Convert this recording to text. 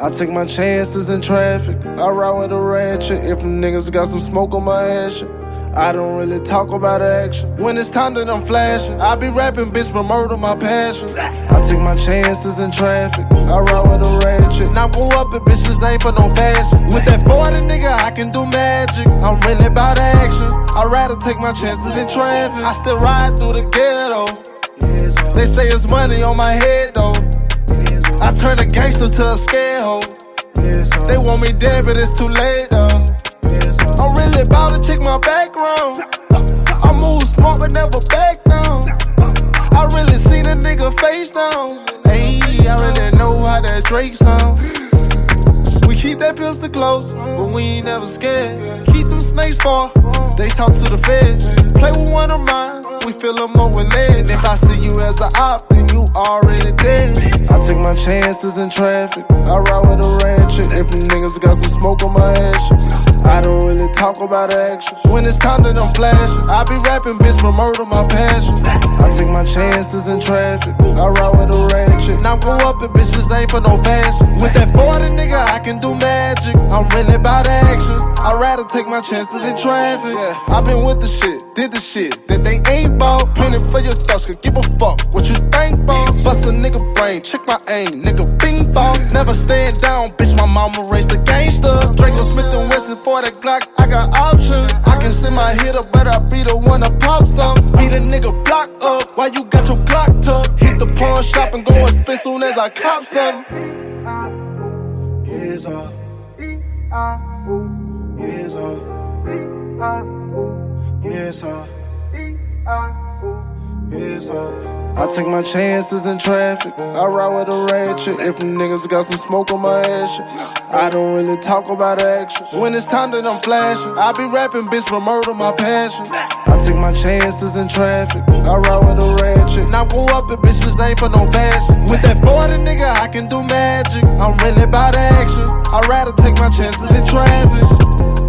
I take my chances in traffic. I ride with a ratchet. If them niggas got some smoke on my ass, I don't really talk about action. When it's time that I'm flashing, I be rapping, bitch, but murder my passion. I take my chances in traffic. I ride with a ratchet. I pull up and bitches ain't for no fashion. With that 40 nigga, I can do magic. I'm really about action. I'd rather take my chances in traffic. I still ride through the ghetto. They say it's money on my head though. I turn a gangster to a scared hoe. They want me dead, but it's too late though. I'm really about to check my background. I move smart, but never back Hey, I really know how that Drake sound. We keep that pistol close, but we ain't never scared. Keep them snakes far, they talk to the feds. Play with one of mine, we fill them up with lead. If I see you as a op, then you already dead. I take my chances in traffic, I ride with a ratchet. If them niggas got some smoke on my ass, I don't really talk about action. When it's time that I'm I be rapping, bitch, but murder my passion. I take my chances in traffic, I ride with a ratchet. Now go up and bitches ain't for no fashion. With that 40 nigga, I can do magic. I'm really about action. I'd rather take my chances in traffic. Yeah, i been with the shit, did the shit that they ain't bought. Printed for your thoughts, could give a fuck what you think, ball. Bust a nigga brain, check my aim, nigga bing bong. Never stand down, bitch, my mama raised a gangster. Draco Smith and Wesson for the Glock, I got options. I can send my hitter, but I be the one that pops up. Beat a nigga block up, while you got your block tucked. Hit the pawn shop and go and spit soon as I cop some. Years off. Years off. Years off. Years off. I take my chances in traffic. I ride with a ratchet. If them niggas got some smoke on my ass, I don't really talk about action. When it's time that I'm flashing, I be rapping, bitch, but murder my passion. I take my chances in traffic. I ride with a Now go up and bitches ain't for no fashion. With that 40 nigga, I can do magic. I'm really about action. I'd rather take my chances in traffic.